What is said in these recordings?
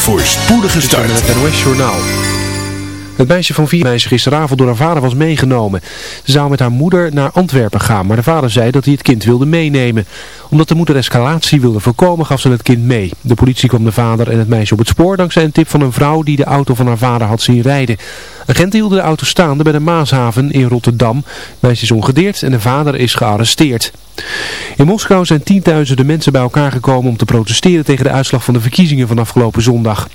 voor spoedige start. Het NOS Journaal. Het meisje van vier meisje gisteravond door haar vader was meegenomen. Ze zou met haar moeder naar Antwerpen gaan, maar de vader zei dat hij het kind wilde meenemen. Omdat de moeder escalatie wilde voorkomen, gaf ze het kind mee. De politie kwam de vader en het meisje op het spoor dankzij een tip van een vrouw die de auto van haar vader had zien rijden. Agenten hielden de auto staande bij de Maashaven in Rotterdam. Het meisje is ongedeerd en de vader is gearresteerd. In Moskou zijn tienduizenden mensen bij elkaar gekomen om te protesteren tegen de uitslag van de verkiezingen van afgelopen zondag.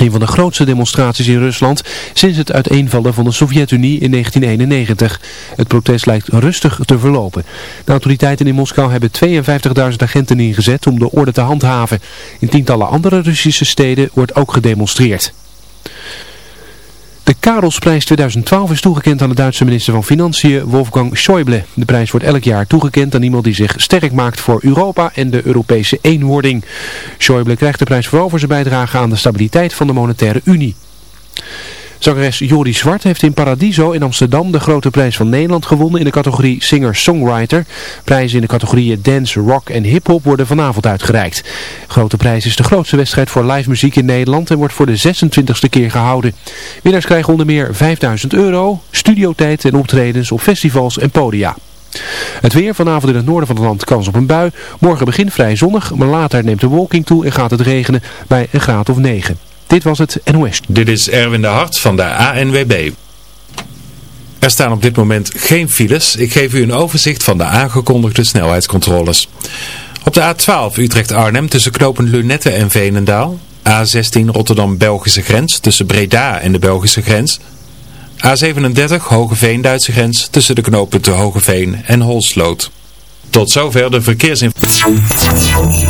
Een van de grootste demonstraties in Rusland sinds het uiteenvallen van de Sovjet-Unie in 1991. Het protest lijkt rustig te verlopen. De autoriteiten in Moskou hebben 52.000 agenten ingezet om de orde te handhaven. In tientallen andere Russische steden wordt ook gedemonstreerd. De Karelsprijs 2012 is toegekend aan de Duitse minister van Financiën Wolfgang Schäuble. De prijs wordt elk jaar toegekend aan iemand die zich sterk maakt voor Europa en de Europese eenwording. Schäuble krijgt de prijs vooral voor zijn bijdrage aan de stabiliteit van de monetaire unie. Zangeres Jori Zwart heeft in Paradiso in Amsterdam de grote prijs van Nederland gewonnen in de categorie Singer-Songwriter. Prijzen in de categorieën Dance, Rock en Hip-Hop worden vanavond uitgereikt. Grote prijs is de grootste wedstrijd voor live muziek in Nederland en wordt voor de 26e keer gehouden. Winnaars krijgen onder meer 5000 euro, studiotijd en optredens op festivals en podia. Het weer vanavond in het noorden van het land kans op een bui. Morgen begint vrij zonnig, maar later neemt de wolking toe en gaat het regenen bij een graad of 9. Dit was het NOS. Dit is Erwin de Hart van de ANWB. Er staan op dit moment geen files. Ik geef u een overzicht van de aangekondigde snelheidscontroles. Op de A12 Utrecht-Arnhem tussen knopen Lunette en Veenendaal. A16 Rotterdam-Belgische grens tussen Breda en de Belgische grens. A37 Hogeveen-Duitse grens tussen de knopen Hogeveen en Holsloot. Tot zover de verkeersinformatie.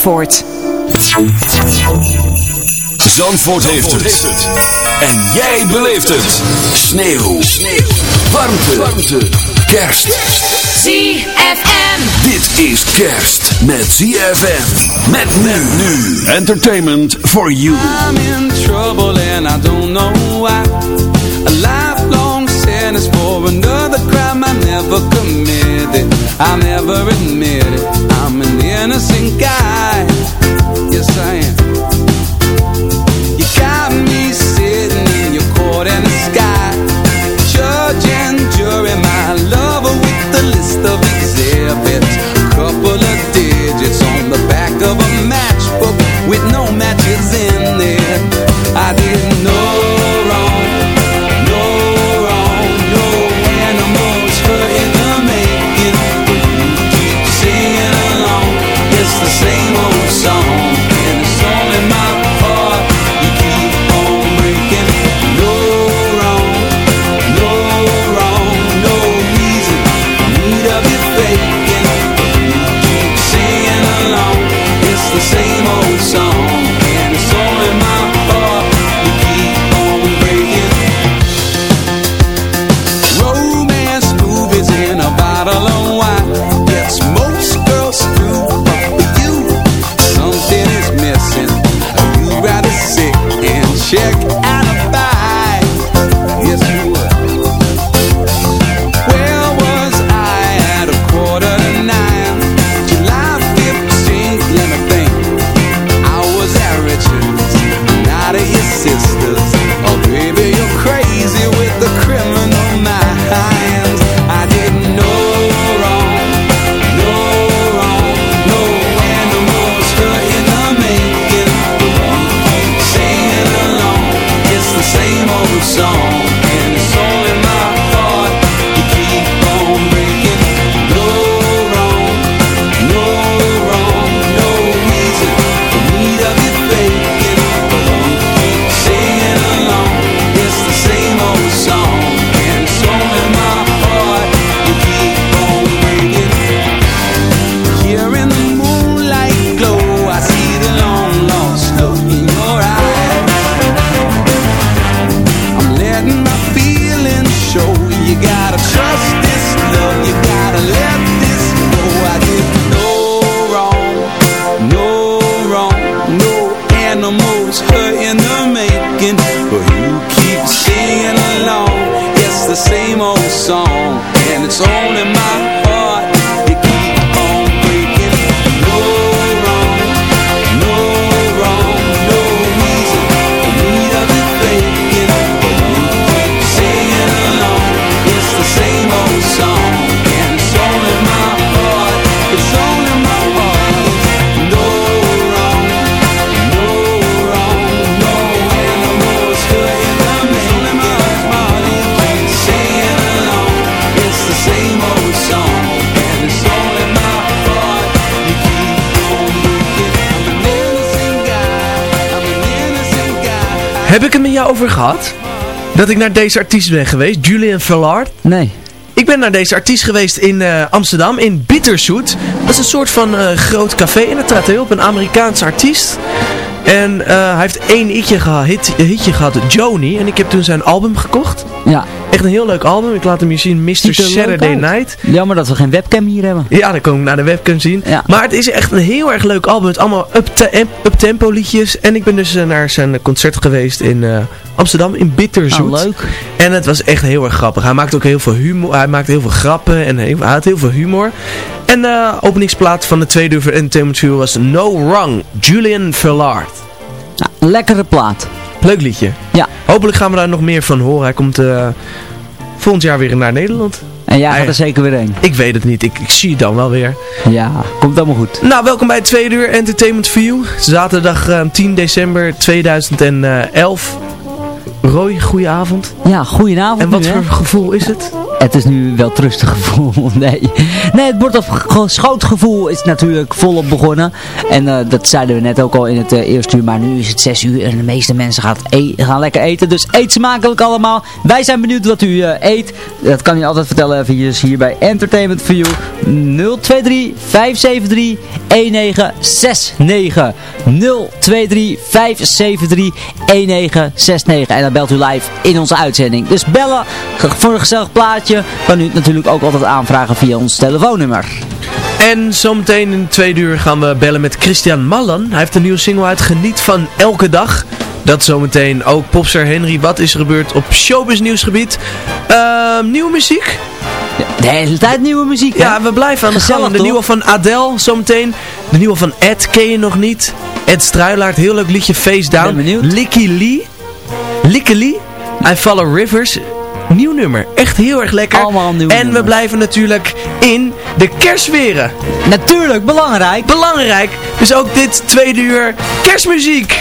Zandvoort. Zandvoort heeft het. En jij beleeft het. Sneeuw. Sneeuw. Warmte. Warmte. Kerst. ZFM. Dit is kerst met ZFM. Met men nu. Entertainment for you. I'm in trouble and I don't know why. A lifelong sentence for another crime I never committed. I never admitted. I'm an innocent guy Heb ik het met jou over gehad? Dat ik naar deze artiest ben geweest, Julian Vallard? Nee. Ik ben naar deze artiest geweest in uh, Amsterdam, in Bitterzoet. Dat is een soort van uh, groot café en het trad heel op een Amerikaanse artiest. En uh, hij heeft één hitje, geha hit, hitje gehad, Joni. En ik heb toen zijn album gekocht. Ja. Echt een heel leuk album. Ik laat hem je zien, Mr. Saturday Night. Jammer dat we geen webcam hier hebben. Ja, dan kom ik naar de webcam zien. Ja. Maar het is echt een heel erg leuk album. Met allemaal up-tempo up liedjes. En ik ben dus uh, naar zijn concert geweest in uh, Amsterdam, in Bitterzoet. Oh, leuk. En het was echt heel erg grappig. Hij maakt ook heel veel humor. Hij maakt heel veel grappen. En heel, hij had heel veel humor. En de uh, openingsplaat van de tweede uur Entertainment View was No Wrong, Julian Villard. Nou, lekkere plaat. Leuk liedje. Ja. Hopelijk gaan we daar nog meer van horen. Hij komt uh, volgend jaar weer naar Nederland. En jij gaat er zeker weer heen. Ik weet het niet. Ik, ik zie het dan wel weer. Ja, komt allemaal goed. Nou, welkom bij het tweede uur Entertainment View. Zaterdag uh, 10 december 2011. Roy, goedenavond. Ja, goedenavond. En wat nu, voor hè? gevoel is het? Het is nu wel trustig gevoel, nee. Nee, het wordt op schootgevoel is natuurlijk volop begonnen. En uh, dat zeiden we net ook al in het uh, eerste uur, maar nu is het 6 uur en de meeste mensen gaan, e gaan lekker eten. Dus eet smakelijk allemaal. Wij zijn benieuwd wat u uh, eet. Dat kan u altijd vertellen eventjes hier bij Entertainment You 023 573 1969 023 573 1969 en dan belt u live in onze uitzending. Dus bellen voor een gezellig plaatje kan u natuurlijk ook altijd aanvragen via ons telefoonnummer. En zometeen in de tweede uur gaan we bellen met Christian Mallan. Hij heeft een nieuwe single uit Geniet van Elke Dag. Dat zometeen ook Popster Henry. Wat is er gebeurd op showbiz nieuwsgebied? Uh, nieuwe muziek? De hele tijd nieuwe muziek, hè? Ja, we blijven aan de Gezellig, gang. De toch? nieuwe van Adele zometeen. De nieuwe van Ed ken je nog niet. Ed Struilaert, heel leuk liedje Face Down. Ben benieuwd. Licky Lee. Licky Lee. I Follow Rivers. Nieuw nummer. Echt heel erg lekker. Allemaal nieuw En we blijven natuurlijk in de kerstsferen. Natuurlijk, belangrijk. Belangrijk. Dus ook dit tweede uur kerstmuziek.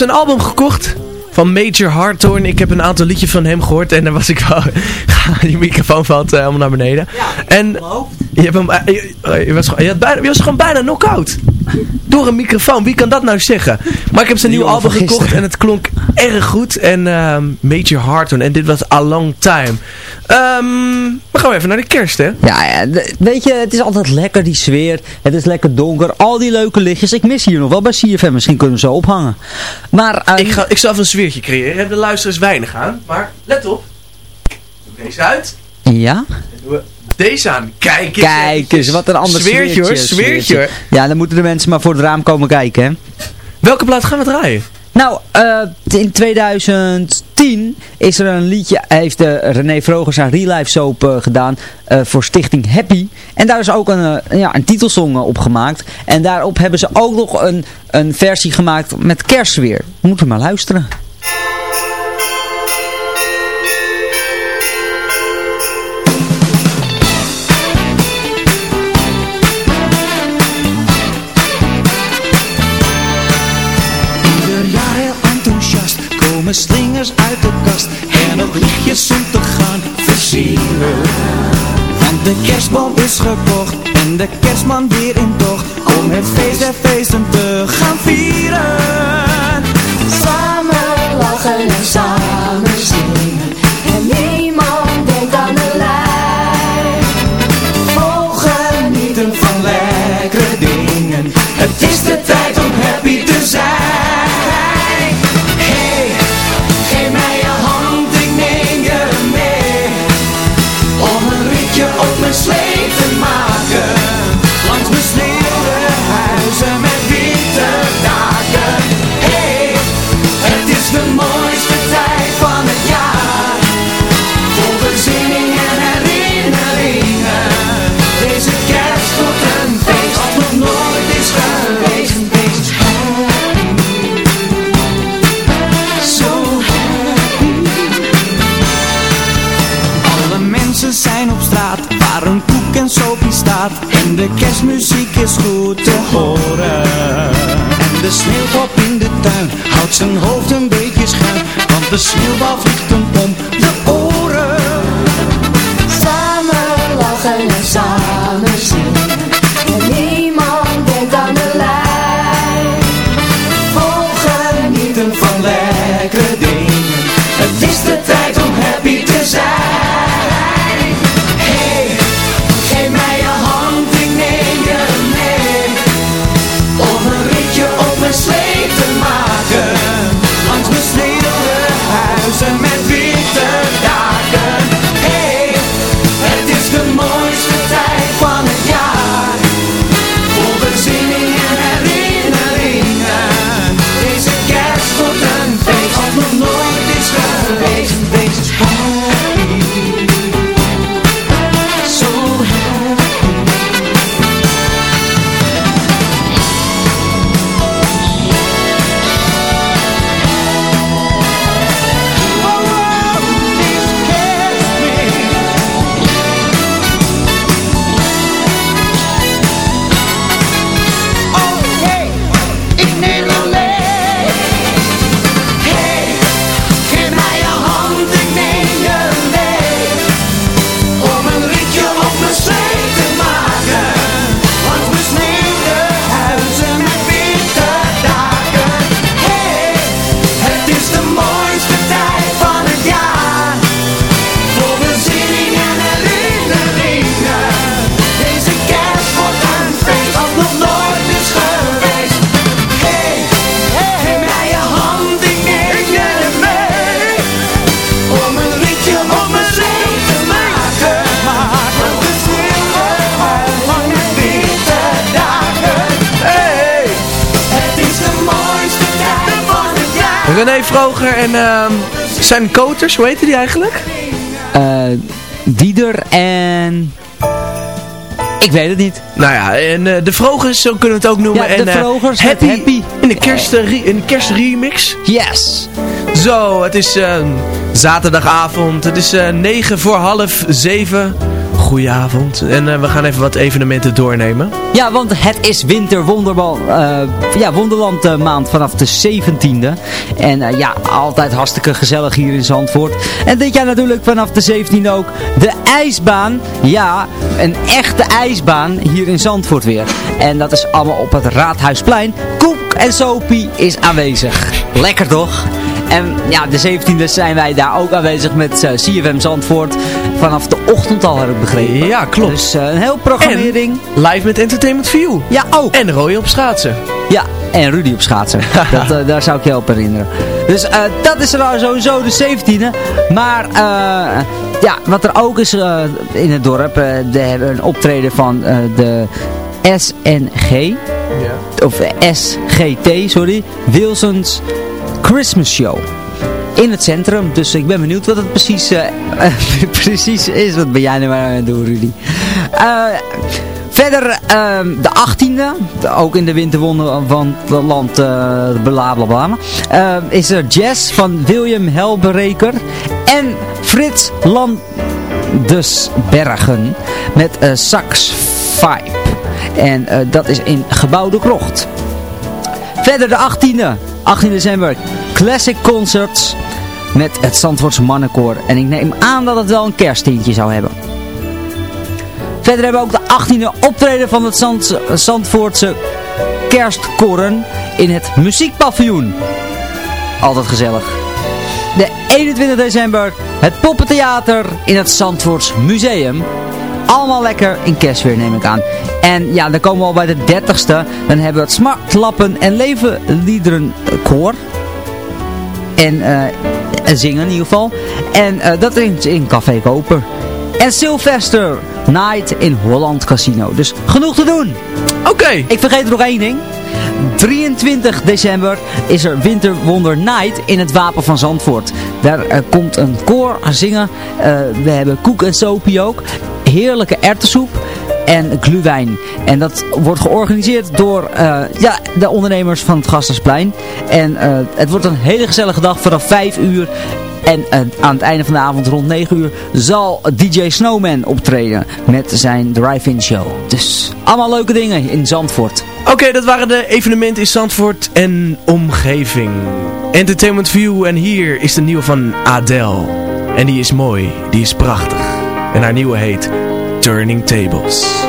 Zijn album gekocht van Major Hardtorn. Ik heb een aantal liedjes van hem gehoord en dan was ik wel... die microfoon valt uh, helemaal naar beneden. en je, hebt hem, uh, je, je, was, je, had bijna, je was gewoon bijna knock-out. Door een microfoon. Wie kan dat nou zeggen? Maar ik heb zijn nieuw album gekocht en het klonk erg goed. En uh, Major Hardtorn. En dit was A Long Time. Um, we gaan even naar de kerst, hè? Ja, ja, weet je, het is altijd lekker die sfeer. Het is lekker donker. Al die leuke lichtjes. Ik mis hier nog wel bij CFM. Misschien kunnen we zo ophangen. Maar, um, ik, ga, ik zal even een sfeertje creëren. De luisteraars weinig aan. Maar let op. Doe deze uit. Ja? doen we deze aan. Kijk eens. Kijk eens, wat een ander sfeertje. Sfeertje. Ja, dan moeten de mensen maar voor het raam komen kijken, hè. Welke plaat gaan we draaien? Nou, uh, in 2010 is er een liedje, heeft uh, René Vrogers haar Real Life Soap uh, gedaan voor Stichting Happy. En daar is ook een, ja, een titelsong op gemaakt. En daarop hebben ze ook nog een, een versie gemaakt met kerstsfeer. Moeten we maar luisteren. Slingers uit de kast en ook lichtjes om te gaan versieren. Want de kerstboom is gekocht en de kerstman weer in tocht om het feest der feesten te gaan vieren. Samen lachen en samen zingen de kerstmuziek is goed te horen. En de sneeuwpop in de tuin Houdt zijn hoofd een beetje schuin. Want de sneeuwbal vliegt hem om de René Vroger en uh, zijn koters, hoe heette die eigenlijk? Uh, Dieder en... Ik weet het niet. Nou ja, en uh, de Vrogers, zo kunnen we het ook noemen. Ja, de en, Vrogers, happy, happy. In de, kerst, in de kerstremix. Yes. Zo, het is zaterdagavond. Het is 9 voor half 7. Goedenavond. En eh, we gaan even wat evenementen doornemen. Ja, want het is winterwonderland uh, ja, Wonderland uh, maand vanaf de 17e. En ja, altijd hartstikke gezellig hier in Zandvoort. En dit jaar natuurlijk vanaf de 17e ook de ijsbaan. Ja, een echte ijsbaan hier in Zandvoort weer. En dat is allemaal op het Raadhuisplein. Koek en Sopie is aanwezig. Lekker toch? En ja, de 17e zijn wij daar ook aanwezig met uh, CFM Zandvoort. Vanaf de ochtend al heb ik begrepen. Ja, klopt. Dus uh, een heel programmering. En live met Entertainment View. Ja, ook. En Roy op schaatsen. Ja, en Rudy op schaatsen. dat, uh, daar zou ik je op herinneren. Dus dat is er sowieso de 17e. Maar ja, wat er ook is in het dorp. we hebben een optreden van de SNG. Ja. Of SGT, sorry. Wilsons Christmas Show. In het centrum. Dus ik ben benieuwd wat het precies, uh, precies is. Wat ben jij maar aan het doen, Rudy? Uh, verder uh, de 18e. Ook in de winterwonder van het land blablabla. is er jazz van William Helbereker. En Frits Landesbergen. Met Sax Vibe. En dat is in Gebouw de Krocht. Verder de 18e. 18 december Classic Concerts met het Zandvoortse Mannenkoor. En ik neem aan dat het wel een kersttintje zou hebben. Verder hebben we ook de 18e optreden van het Zand, Zandvoortse kerstkoren in het muziekpaviljoen. Altijd gezellig. De 21 december het Poppentheater in het Zandvoorts Museum. Allemaal lekker in kerstweer neem ik aan. En ja, dan komen we al bij de 30ste. Dan hebben we het Smartlappen en Levenliederen koor. En uh, zingen in ieder geval. En uh, dat is in Café Koper. En Sylvester Night in Holland Casino. Dus genoeg te doen. Oké. Ik vergeet er nog één ding. 23 december is er Winterwonder Night in het Wapen van Zandvoort. Daar uh, komt een koor zingen. Uh, we hebben koek en sopie ook. Heerlijke ertessoep en glühwein. En dat wordt georganiseerd door uh, ja, de ondernemers van het Gastersplein. En uh, het wordt een hele gezellige dag vanaf 5 uur. En uh, aan het einde van de avond rond 9 uur zal DJ Snowman optreden met zijn drive-in show. Dus allemaal leuke dingen in Zandvoort. Oké, dat waren de evenementen in Zandvoort en omgeving. Entertainment View en hier is de nieuwe van Adele. En die is mooi, die is prachtig. En haar nieuwe heet Turning Tables.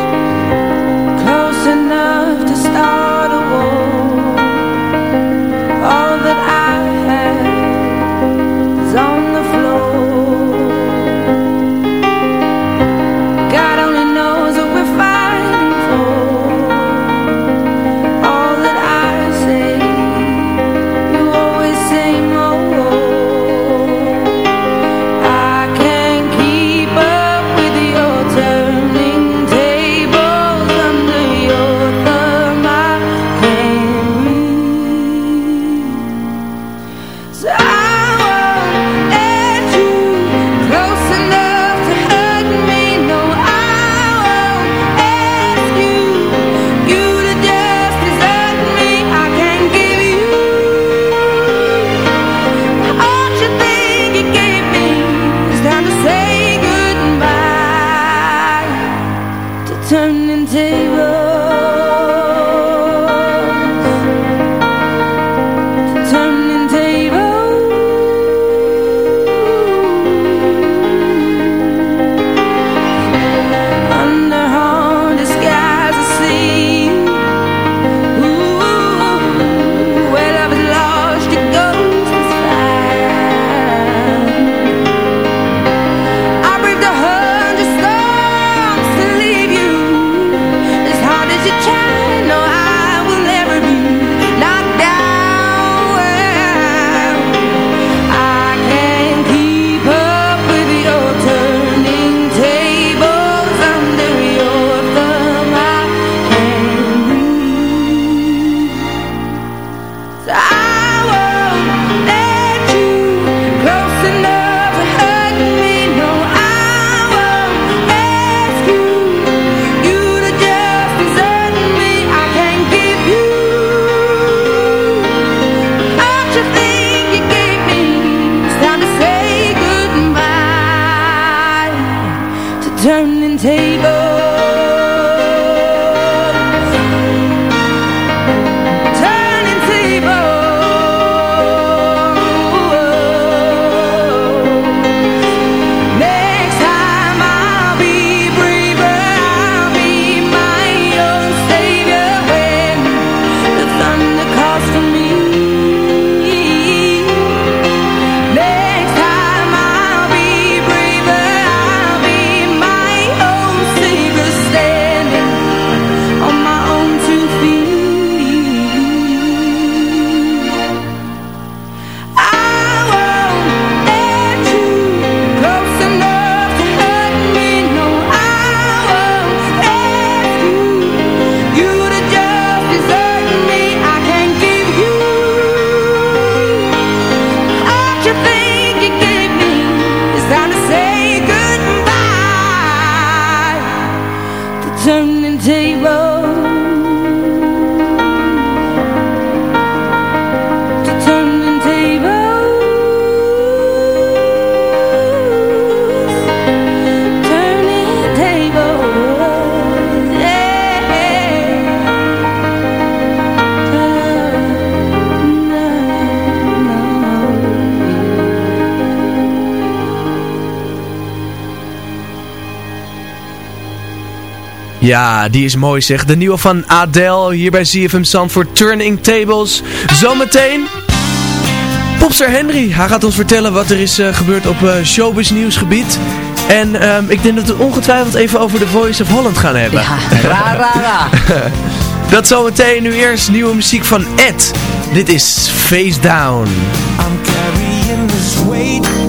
Ja, die is mooi zeg. De nieuwe van Adele hier bij ZFM voor Turning Tables. Zometeen... Popster Henry, hij gaat ons vertellen wat er is uh, gebeurd op uh, showbiz nieuwsgebied. En um, ik denk dat we ongetwijfeld even over The Voice of Holland gaan hebben. Ja, ra ra ra. dat zometeen nu eerst nieuwe muziek van Ed. Dit is Face Down. I'm carrying this weight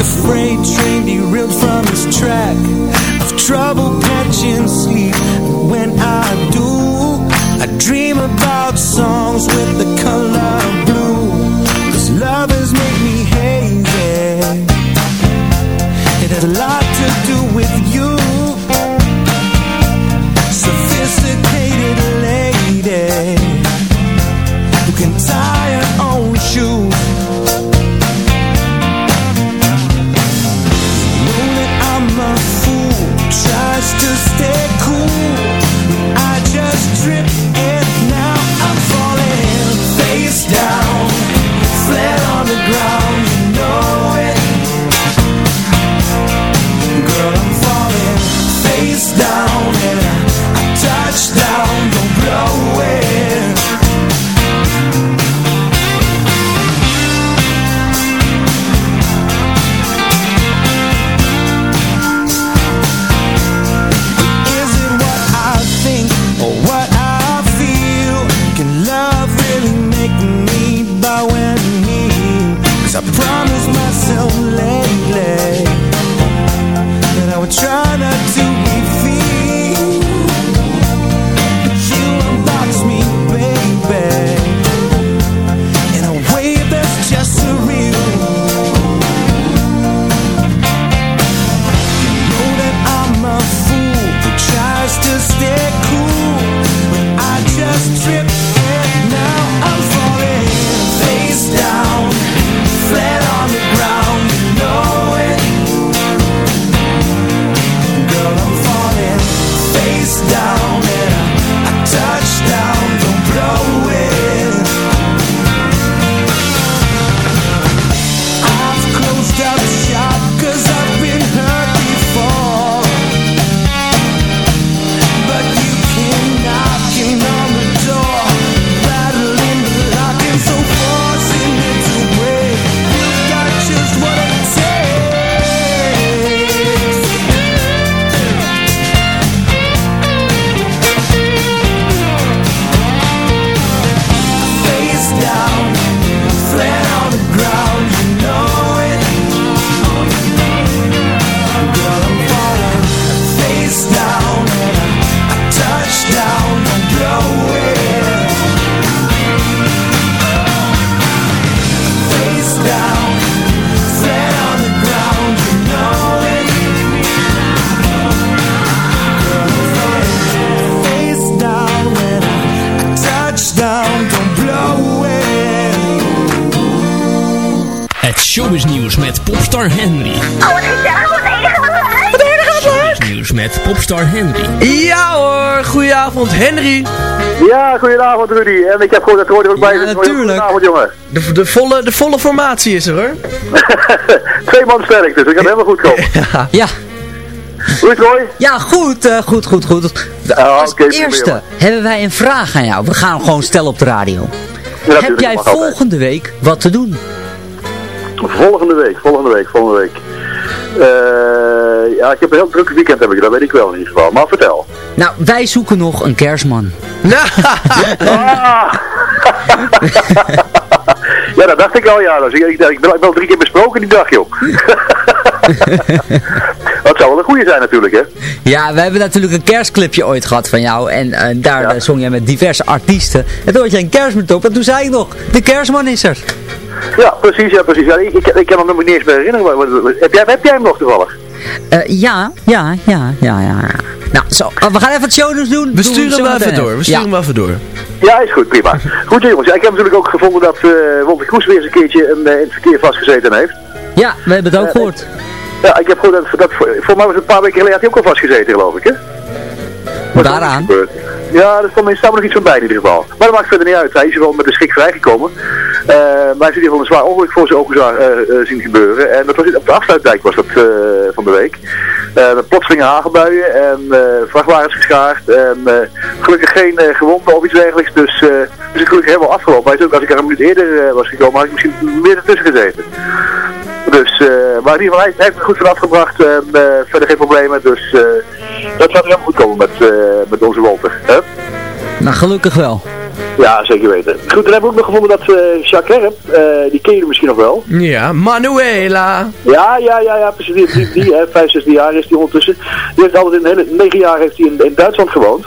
a freight train derailed from its track. I've trouble catching sleep. When I Henry. Ja hoor, goedenavond Henry. Ja, goedenavond Rudy. En ik heb gewoon dat hoorde ook bij. Ja, natuurlijk. Goedenavond jongen. De, de, volle, de volle formatie is er hoor. Twee man sterk, dus dat kan helemaal goed komen. Ja. Hoe is het Roy? Ja, goed, eh, goed, goed, goed. Ah, Als eerste hebben wij een vraag aan jou. We gaan hem gewoon stellen op de radio. Ja, Heb jij altijd. volgende week wat te doen? Volgende week, volgende week, volgende week. Eh, ja, ik heb een heel druk weekend heb ik, dat weet ik wel in ieder geval. Maar vertel. Nou, wij zoeken nog een kerstman. Ah! ja, dat dacht ik al, ja. Dus ik, ik, ik ben al drie keer besproken die dag, joh. dat zou wel een goede zijn natuurlijk, hè. Ja, we hebben natuurlijk een kerstclipje ooit gehad van jou. En eh, daar eh, zong jij met diverse artiesten. En toen had je een kerstman op. En toen zei ik nog, de kerstman is er. Ja, precies, ja, precies. Ja, ik, ik, ik kan me nog niet eens meer herinneren. Heb jij, heb jij hem nog toevallig? Eh, ja, ja, ja, ja, ja. Nou, zo, eh, we gaan even het shownieuws doen. We sturen hem even door. We sturen Ja. hem even door. Ja, is goed, prima. Goed jongens, ja, ik heb natuurlijk ook gevonden dat uh, Wolter Kroes weer eens een keertje een, eh, in het verkeer vastgezeten heeft. Ja, we hebben het ook Eh, gehoord. Ja, ik heb gehoord dat, dat voor, mij was het een paar weken geleden had hij ook al vastgezeten geloof ik, hè? Wat is Waaraan? gebeurd? Ja, er kwam in nog iets van bij in ieder geval. Maar dat maakt verder niet uit. Hij is wel met de schik vrijgekomen. Eh, maar hij heeft in ieder geval een zwaar ongeluk voor zijn ogen eh, zien gebeuren. En dat was op de afsluitdijk was dat van de week. Met plotselinge hagelbuien en vrachtwagens geschaard. En gelukkig geen gewonden of iets dergelijks. Dus, eh dus het is gelukkig helemaal afgelopen. Hij is ook, als ik er een minuut eerder was gekomen, had ik misschien meer ertussen gezeten. Dus, eh, maar in ieder geval, hij, heeft het goed vanaf gebracht en eh, verder geen problemen. Dus eh, dat gaat er helemaal goed komen met, eh, met onze Walter. Hè? Nou, gelukkig wel. Ja, zeker weten. Goed, dan hebben we ook nog gevonden dat eh Jacques Herp, eh, die ken je misschien nog wel. Ja, Manuela. Ja, ja, ja, ja, precies. Die, die, die hè, vijf, zes jaar is die ondertussen. Die heeft altijd in de hele negen jaar heeft hij in, in Duitsland gewoond.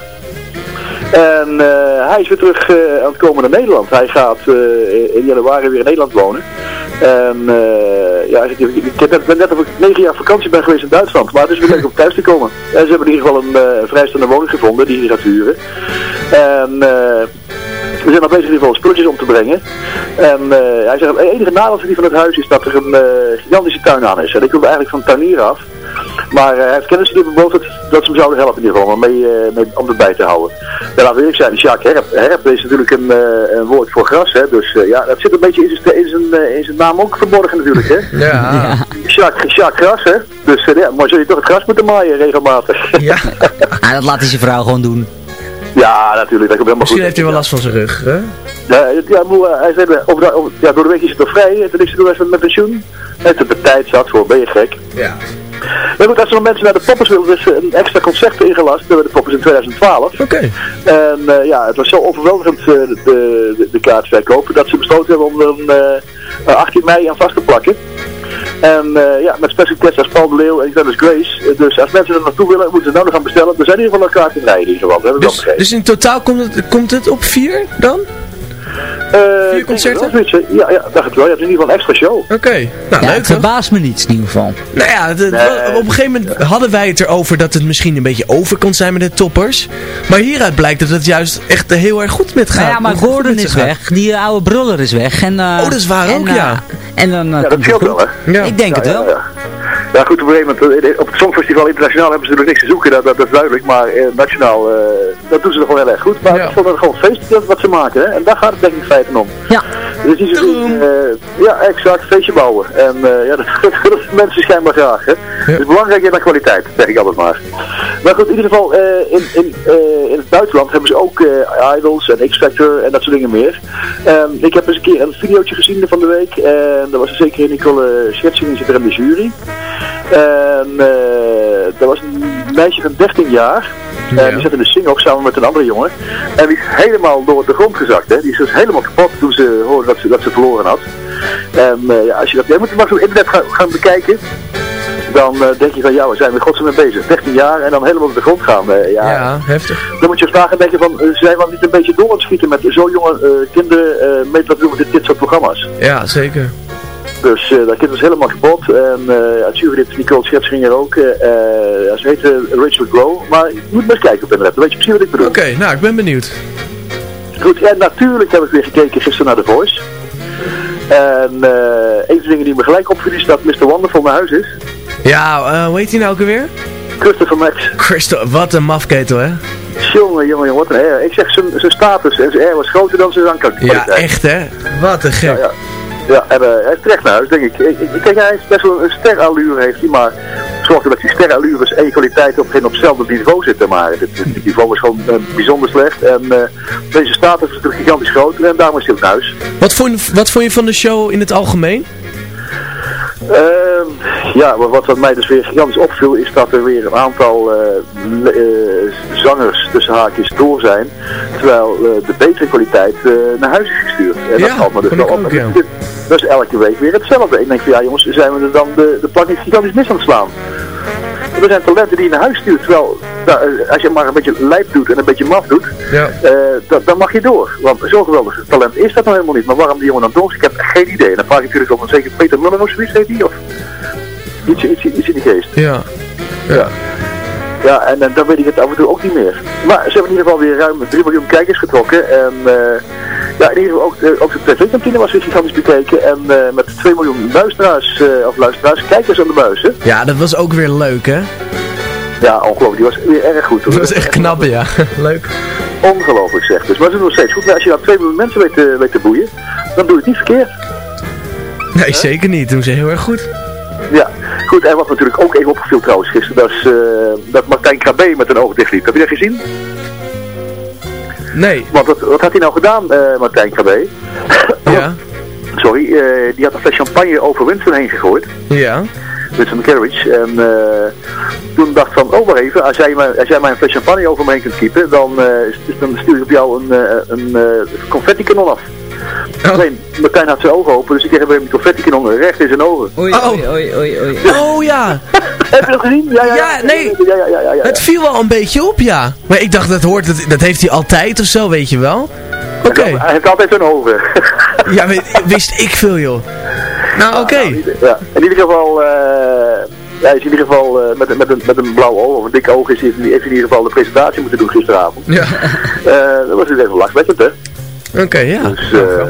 En eh, hij is weer terug eh, aan het komen naar Nederland. Hij gaat eh, in januari weer in Nederland wonen. En ja, ik, ik, ben net of ik negen jaar vakantie ben geweest in Duitsland. Maar het is weer leuk om thuis te komen. En ze hebben in ieder geval een vrijstaande woning gevonden die hij gaat huren. En... we zijn nog bezig in ieder geval spulletjes om te brengen. En hij zegt, het enige nadeel van het huis is dat er een gigantische tuin aan is. En ik wilde eigenlijk van tuinier af. Maar eh, hij heeft kennis die beloofd dat, dat ze hem zouden helpen in ieder geval, om, mee, eh, mee, om erbij te houden. Ja, laten we eerlijk zijn, Jacques Herp, Herp is natuurlijk een, eh, een woord voor gras. Hè? Dus eh, ja, dat zit een beetje in zijn, in zijn, eh, in zijn naam ook verborgen natuurlijk. Hè? Ja. Jacques, Jacques Gras, hè? Dus eh, ja, maar zul je toch het gras moeten maaien regelmatig. Ja. Ah, dat laat hij zijn vrouw gewoon doen. ja, natuurlijk, dat helemaal Misschien goed. heeft hij wel last van zijn rug. Hè? Ja, ja, maar, eh, hij zei, over de, over- ja, door de week is het toch vrij, toen is hij door met pensioen. Hij heeft de tijd zat voor, ben je gek. Ja. Ja goed, als er nog mensen naar de poppers willen, is eh, een extra concert ingelast, bij de poppers in 2012. Oké. En eh, ja, het was zo overweldigend eh, de, de, de kaartverkoop, dat ze besloten hebben om er een, eh, 18 mei aan vast te plakken. En eh, ja, met special guests als Paul de Leeuw en Dennis Grace. Eh, Dus als mensen er naartoe willen, moeten ze nou nog gaan bestellen. Er zijn in ieder geval nog kaarten vrij in ieder geval, dat hebben we wel Dus, dus in totaal komt het, komt het op vier dan? Eh, vier concerten? Ja, ja, dacht het wel. Je hebt in ieder geval een extra show. Oké. Nou, Ja, leuk het verbaast me niets in ieder geval. Nou ja, Nee. op een gegeven moment hadden wij het erover dat het misschien een beetje over kon zijn met de toppers. Maar hieruit blijkt dat het juist echt heel erg goed met gaat. Nou ja, maar Gordon is gaat. weg. Die eh, oude bruller is weg. En, eh, Oh, dat is waar en, ook, ja. En dan eh, Ja, dat scheelt wel, hè. Ja. Ik denk het Ja, wel. Ja, ja. Ja, goed, op een gegeven moment, eh, op het Songfestival internationaal hebben ze natuurlijk niks te zoeken, dat, dat, dat is duidelijk. Maar eh, nationaal, eh, dat doen ze nog wel heel erg goed. Maar Ja. het is gewoon gewoon feest dat- wat ze maken, hè. En daar gaat het denk ik in feite om. Ja. Dus die ze eh ja, exact, feestje bouwen. En eh, ja, dat, dat mensen schijnbaar graag, hè. Het is belangrijker dan kwaliteit, zeg ik altijd maar. Maar goed, in ieder geval, eh, in, in, eh, in het buitenland hebben ze ook Idols en X-Factor en dat soort dingen meer. Ehm, ik heb eens een keer een videootje gezien van de week. En daar was er zeker Nicole Schetsing, die zit er in de jury. En eh er was een meisje van 13 jaar. Ja. Die zat in de sing-off samen met een andere jongen. En die is helemaal door de grond gezakt. Hè. Die is dus helemaal kapot toen ze hoorde dat ze, dat ze verloren had. En eh, ja, als je dat, jij moet maar zo op internet gaan, gaan bekijken. Dan eh, denk je van, ja, we zijn met godsnaam mee bezig. 13 jaar en dan helemaal op de grond gaan. ja. Ja, heftig. Dan moet je vragen denken van, zijn we niet een beetje door aan het schieten met zo jonge kinderen mee te doen met dit, dit soort programma's. Ja, zeker. Dus eh dat kind was helemaal kapot. En uh, jury dit Nicole Schets ging er ook. eh eh, ze heet eh, Rachel Grow. Maar je moet maar eens kijken op internet. Dan weet je precies wat ik bedoel. Oké, nou, ik ben benieuwd. Goed, en natuurlijk heb ik weer gekeken gisteren naar The Voice. En eh een van de dingen die me gelijk opviel is dat Mr. Wonderful naar huis is. Ja, eh, hoe heet hij nou ook alweer? Christopher Max. Christo, wat een mafketel, hè? Jongen, jongen, jongen, wat een her. Ik zeg, zijn zijn status en zijn air was groter dan zijn zangkwaliteit. Ja, echt, hè? Wat een gek. Ja, ja. Ja, en eh, hij terecht naar huis, denk ik. ik, ik kijk, hij is best wel een sterallure heeft hij, maar zorg dat die sterallures en kwaliteit op geen op hetzelfde niveau zitten. Maar het, niveau is gewoon eh, bijzonder slecht. En eh, deze status is natuurlijk gigantisch groot en daarom is hij ook naar huis. Wat vond, je- wat vond je van de show in het algemeen? Ehm, ja, wat, wat- mij dus weer gigantisch opviel is dat er weer een aantal zangers tussen haakjes door zijn. Terwijl de betere kwaliteit naar huis is gestuurd. En Ja, dat valt me dus wel op. ook, ja. Dat is elke week weer hetzelfde. Ik denk van ja jongens, zijn we er dan de, de plank niet gigantisch mis aan het slaan. Er zijn talenten die je naar huis stuurt. Terwijl nou, eh, als je maar een beetje lijp doet en een beetje maf doet, Ja. eh, dan, dan mag je door. Want zo'n geweldig talent is dat nou helemaal niet. Maar waarom die jongen dan door ik heb geen idee. En dan vraag ik natuurlijk ook, zeker Peter Muller of zoiets heet die? Of iets, iets, iets in die geest. Ja. Ja. Ja, en, en dan weet ik het af en toe ook niet meer. Maar ze hebben in ieder geval weer ruim 3 miljoen kijkers getrokken. En eh, ja, in ieder geval ook, de- ook de tv-kantine was weer gigantisch bekeken. En eh, met 2 miljoen luisteraars, eh, of luisteraars, kijkers aan de buis. hè. Ja, dat was ook weer leuk, hè? Ja, ongelooflijk. Die was weer erg goed. hoor. Dat was echt knap, ja. leuk. Ongelooflijk zeg. Dus, maar ze doen nog steeds goed. Maar als je 2 miljoen mensen weet, te- weet te boeien, dan doe je het niet verkeerd. Nee, zeker niet. Doen ze heel erg goed. Ja, goed. En wat natuurlijk ook even opgeviel trouwens gisteren, dat is eh, dat Martijn Krabbe met een oog dicht liep. Heb je dat gezien? Nee. Want wat, wat had hij nou gedaan, eh, Martijn Krabbe? Ja. Sorry, eh, die had een fles champagne over Winston heen gegooid. Ja. Winston Carriage. En toen dacht van, oh maar even, als jij, mij, als jij een fles champagne over me heen kunt kiepen, dan, dan stuur ik op jou een, een confetti kanon af. Alleen, Martijn had zijn ogen open, dus ik kreeg hem een confetti kanon recht in zijn ogen. Oei, Oh. oei, oei, oei, oei. Oh ja. Heb je dat gezien? Ja, ja, Ja, nee. Ja, ja, ja, ja, ja. Het viel wel een beetje op, ja. Maar ik dacht, dat hoort, dat, dat heeft hij altijd of zo, weet je wel. Oké. Hij heeft altijd zijn ogen. Ja, weet- wist ik veel, joh. Nou, oké. Ja, in ieder geval, eh hij is in ieder geval eh, met, een- met, een, met een blauw oog, of een dikke oog, is, heeft hij in ieder geval de presentatie moeten doen gisteravond. Ja. Eh, dat was dus even lachwekkend, hè. Oké, ja. Dus, eh,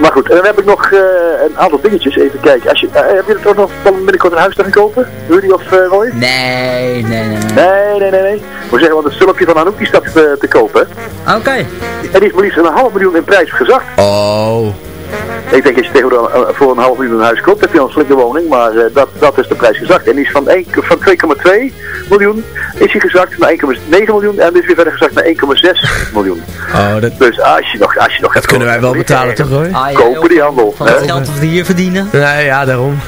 maar goed, en dan heb ik nog eh, een aantal dingetjes. Even kijken. Als je, eh, heb je er toch nog van binnenkort een huis te gaan kopen? Rudy of eh, Roy? Nee, nee, nee. nee. Nee, nee, nee, nee. Ik moet zeggen, want het stulpje van Anouk die staat te kopen. hè. Oké. En die heeft maar liefst een half miljoen in prijs gezakt. Oh. Ik denk als je tegenwoordig eh, voor een half miljoen een huis koopt, heb je al een flinke woning. Maar eh, dat, dat is de prijs gezakt. En die is van, één- van 2,2 miljoen is hij gezakt naar 1,9 miljoen. En die is weer verder gezakt naar 1,6 miljoen. Oh, dat, Dus als je nog, als je nog dat kunnen wij wel betalen, toch, hoor? Ah, ja, Kopen die handel. Van hè? het geld dat we hier verdienen. Nee, ja, daarom.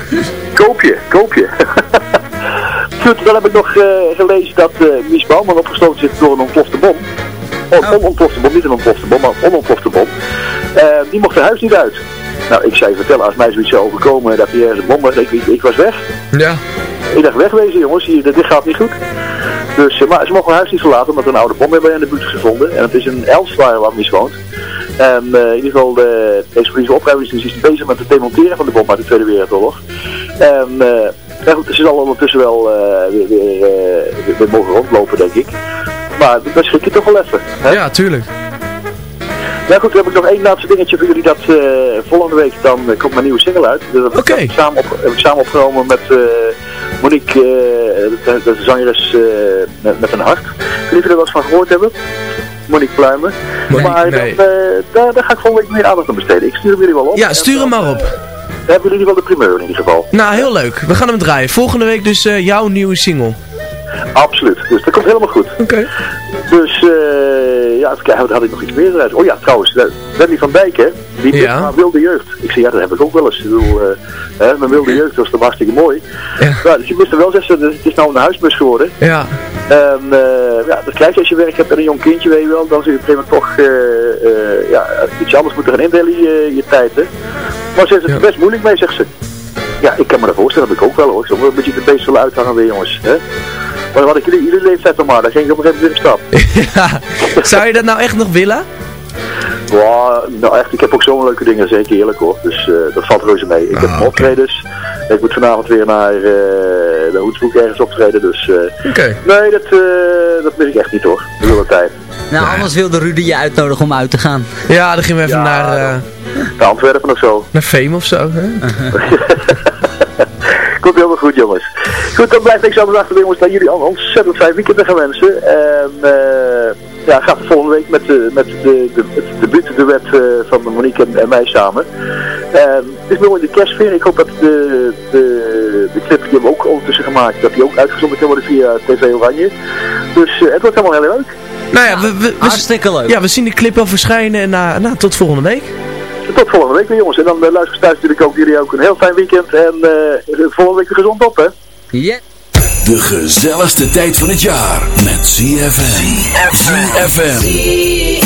Koop je, koop je. Goed, dan heb ik nog eh, gelezen dat eh Mies Bouwman opgesloten zit door een ontplofte bom. On, Oh. onontplofte bom, niet een ontplofte bom, maar een onontplofte bom. Die mocht haar huis niet uit. Nou, ik zei vertellen, als mij zoiets zou overkomen dat hij ergens een bom was, ik, ik, ik was weg. Ja. Ik dacht wegwezen jongens, hier, dit gaat niet goed. Dus, eh, maar ze mogen haar huis niet verlaten omdat er een oude bom bij in de buurt gevonden. En het is een Elswaar waar Mies woont. En eh, in ieder geval de expeditieve opruimingsdienst is bezig met het demonteren van de bom uit de Tweede Wereldoorlog. En eh, goed, ze zal ondertussen wel eh, weer, weer, eh, weer, weer mogen rondlopen denk ik. Maar dat schrik je toch wel even. Hè? Ja, tuurlijk. Ja goed, dan heb ik nog één laatste dingetje voor jullie. Dat eh, volgende week dan eh, komt mijn nieuwe single uit. Dus dat heb, ik- samen op, heb ik samen opgenomen met eh, Monique, de, de zangeres met, met een hart. Jullie er wel eens van gehoord hebben. Monique Pluimen. Maar nee. dan, daar, daar ga ik volgende week meer aandacht aan besteden. Ik stuur hem jullie wel op. Ja, stuur hem maar op. Dan hebben jullie wel de primeur in ieder geval. Nou, heel leuk. We gaan hem draaien. Volgende week dus jouw nieuwe single. Absoluut. Dus dat komt helemaal goed. Oké. Dus eh, ja, even kijken, wat had ik nog iets meer eruit? Oh ja, trouwens, Wendy van Dijk, hè? Die Ja. haar wilde jeugd. Ik zei, ja, dat heb ik ook wel eens. Ik bedoel, eh, hè, mijn wilde jeugd was toch hartstikke mooi. Ja. Ja, dus je wist er wel zeggen, dus het is nou een huisbus geworden. Ja. En eh, ja, dat krijg je als je werk hebt en een jong kindje, weet je wel. Dan zul je op een gegeven moment toch eh, eh, ja, iets anders moeten gaan indelen, je, je tijd, hè. Maar ze heeft het Ja. best moeilijk mee, zegt ze. Ja, ik kan me dat voorstellen, dat heb ik ook wel hoor. Ik zou wel een beetje de beest willen uithangen weer, jongens. Hè? Maar dan had ik jullie, jullie leeftijd nog maar, dan ging ik op een gegeven moment weer stap. ja. Zou je dat nou echt nog willen? Ja, nou echt, ik heb ook zo'n leuke dingen, zeker eerlijk hoor. Dus eh, dat valt reuze mee. Ik heb Ah, nog optredens. Ik moet vanavond weer naar eh, de Hoedsboek ergens optreden, dus... eh, Oké. nee, dat, eh, dat mis ik echt niet hoor, de hele tijd. Nou, anders wilde Rudy je uitnodigen om uit te gaan. Ja, dan gingen we even Ja, naar, eh Naar Antwerpen of zo. naar Fame of zo. Hè? Komt helemaal goed, jongens. Goed, dan blijft niks anders achter, jongens, dat jullie al ontzettend fijn weekend gaan wensen. En eh ja, gaat volgende week met, de, met de, de, het debuutduet uh, van Monique en, en mij samen. En het is mooi in de kerstsfeer. Ik hoop dat de, de, de clip die we hebben ook ondertussen gemaakt, dat die ook uitgezonden kan worden via TV Oranje. Dus eh, het wordt helemaal heel leuk. Nou ja, we, we, we, Hartstikke leuk. ja, we zien de clip wel verschijnen en na, nou, tot volgende week. Tot volgende week weer, jongens. En dan uh, luisteren thuis natuurlijk ook jullie ook een heel fijn weekend. En uh, volgende week weer gezond op, hè? Ja. De gezelligste tijd van het jaar met ZFM. ZFM.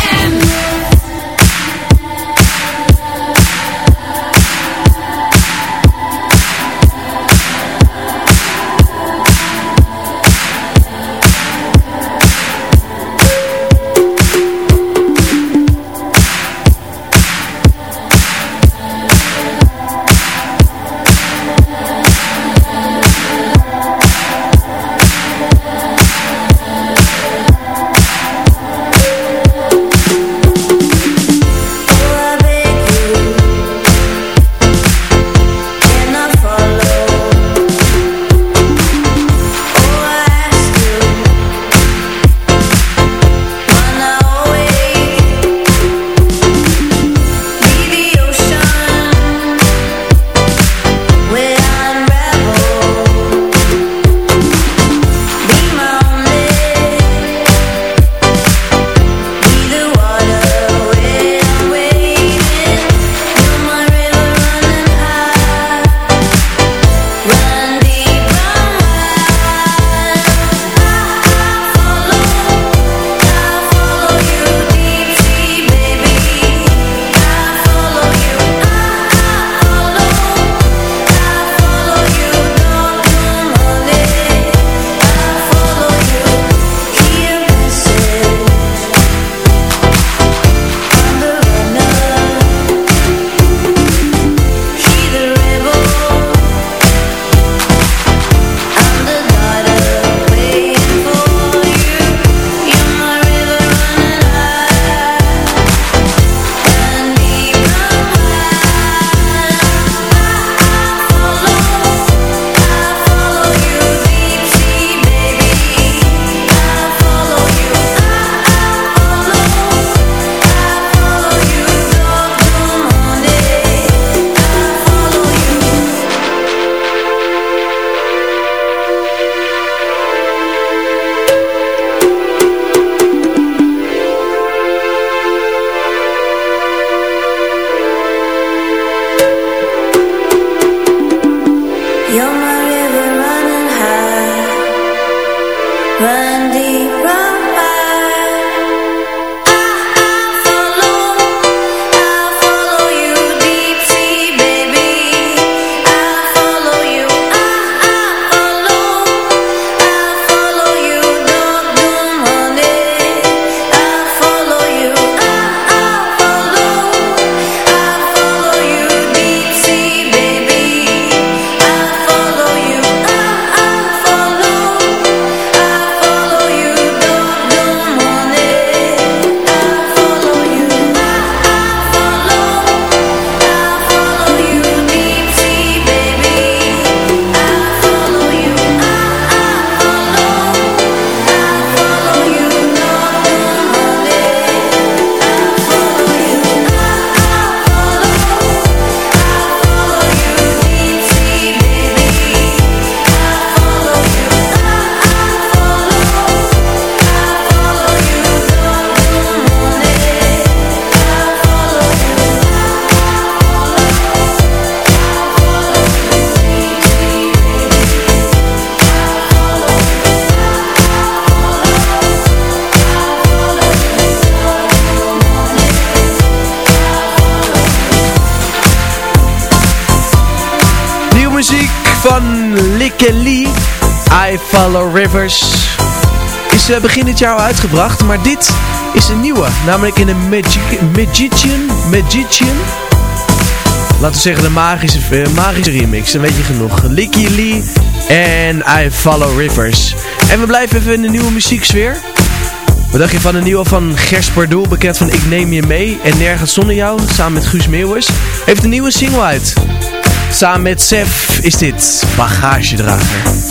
Rivers. Is uh, begin dit jaar al uitgebracht, maar dit is een nieuwe. Namelijk in een Magic, Magician, Magician. Laten we zeggen de magische, uh, magische remix, dan weet je genoeg. Licky Lee en I Follow Rivers. En we blijven even in de nieuwe muzieksfeer. Wat dacht je van een nieuwe van Gers Pardoel, bekend van Ik Neem Je Mee en Nergens Zonder Jou, samen met Guus Meeuwers, heeft een nieuwe single uit. Samen met Sef is dit Bagagedrager.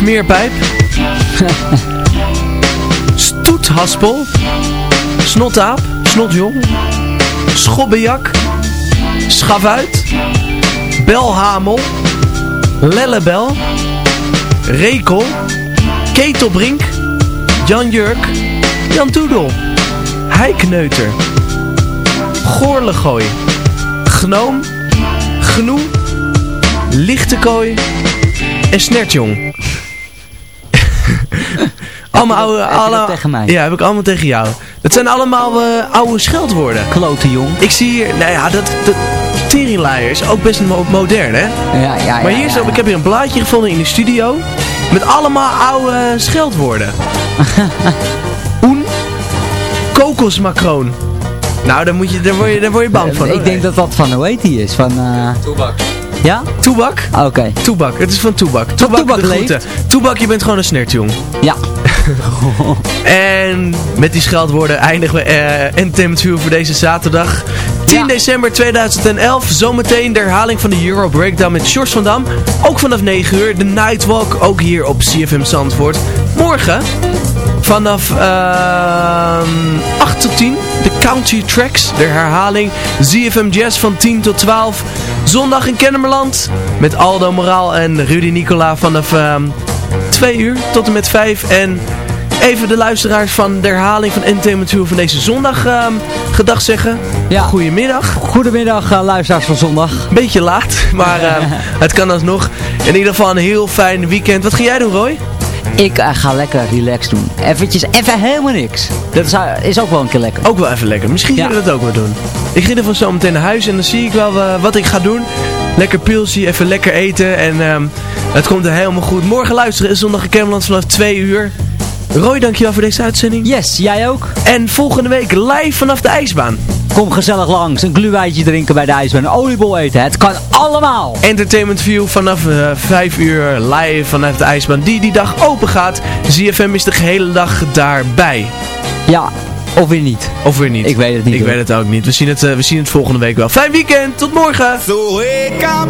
smeerpijp. Stoethaspel. Snotaap. Snotjong. Schobbejak. Schavuit. Belhamel. Lellebel. Rekel. Ketelbrink. Jan Jurk. Jan Toedel. Heikneuter. Goorlegooi. Gnoom. Gnoe. Lichtekooi en Snertjong. Allemaal oude... Alle, tegen mij? Ja, heb ik allemaal tegen jou. Dat zijn allemaal uh, oude scheldwoorden. Klote jong. Ik zie hier... Nou ja, dat... dat teringlaaier is ook best modern, hè? Ja, ja, ja. Maar hier is, ik heb hier een blaadje gevonden in de studio. Met allemaal oude scheldwoorden. Oen. Kokosmacroon. Nou, daar, moet je, daar, word je, daar word je bang van. Ik denk dat dat van, hoe heet die is? Van, uh... Toebak. Ja? Toebak? Oké. Okay. Toebak, het is van Toebak. Toebak, Toebak de Toebak, je bent gewoon een snertjong. Ja. en met die scheldwoorden eindigen we uh, Entertainment View voor deze zaterdag. 10 december 2011, zometeen de herhaling van de Euro Breakdown met George van Dam. Ook vanaf 9 uur, de Nightwalk, ook hier op CFM Zandvoort. Morgen, vanaf uh, ehm, 8 tot 10, de Country Tracks, de herhaling. ZFM Jazz van 10 tot 12. Zondag in Kennemerland met Aldo Moraal en Rudy Nicola vanaf uh, ehm, 2 uur tot en met 5. En even de luisteraars van de herhaling van Entertainment View van deze zondag uh, gedag zeggen. Ja. Goedemiddag. Goedemiddag uh, luisteraars van zondag. Beetje laat, maar uh, het kan alsnog. In ieder geval een heel fijn weekend. Wat ga jij doen Roy? Ik eh, ga lekker relax doen. Eventjes, even helemaal niks. Dat is, eh, is, ook wel een keer lekker. Ook wel even lekker. Misschien ja. zullen we dat ook wel doen. Ik ga er van zo meteen naar huis en dan zie ik wel eh, wat ik ga doen. Lekker pilsie, even lekker eten en ehm, het komt er helemaal goed. Morgen luisteren is zondag in Camerland vanaf 2 uur. Roy, dankjewel voor deze uitzending. Yes, jij ook. En volgende week live vanaf de ijsbaan. Kom gezellig langs. Een gluwijtje drinken bij de ijsbaan. Een oliebol eten. Het kan allemaal. Entertainment View vanaf eh, 5 uur live vanuit de ijsbaan. Die die dag open gaat. ZFM is de gehele dag daarbij. Ja, of weer niet. Of weer niet. Ik weet het niet. Ik weet het ook niet. We zien het, eh, we zien het volgende week wel. Fijn weekend. Tot morgen. So wake up.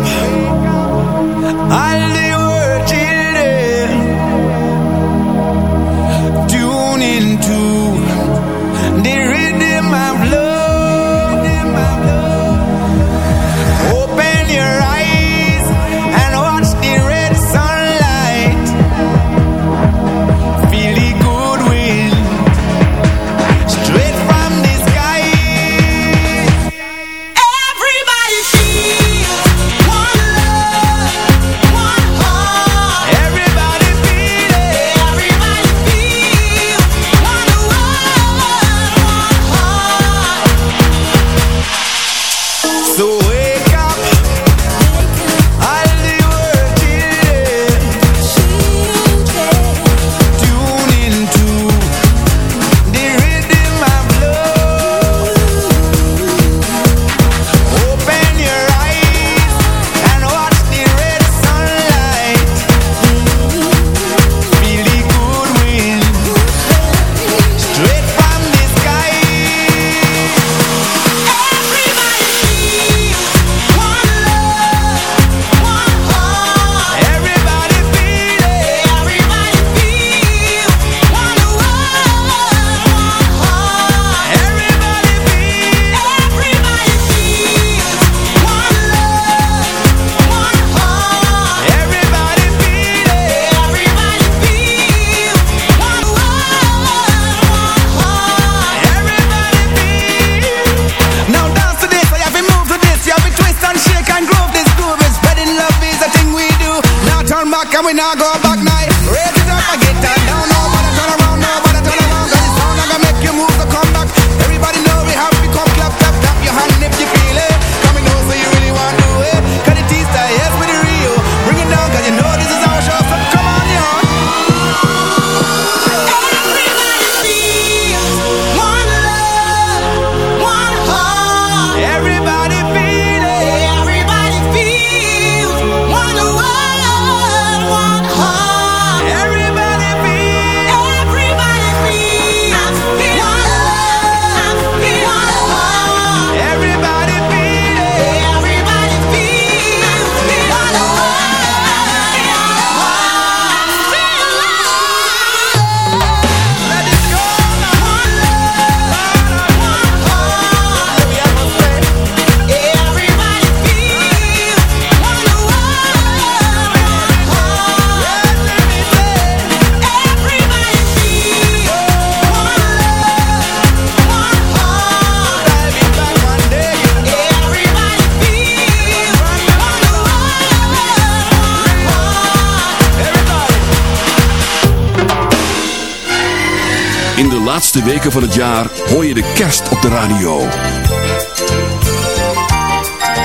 weken van het jaar hoor je de kerst op de radio.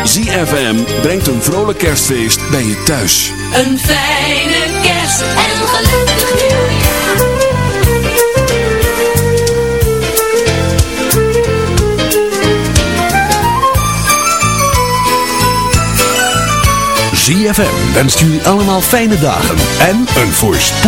ZFM brengt een vrolijk kerstfeest bij je thuis. Een fijne kerst en gelukkig nieuwjaar. ZFM wenst jullie allemaal fijne dagen en een voorspoedig.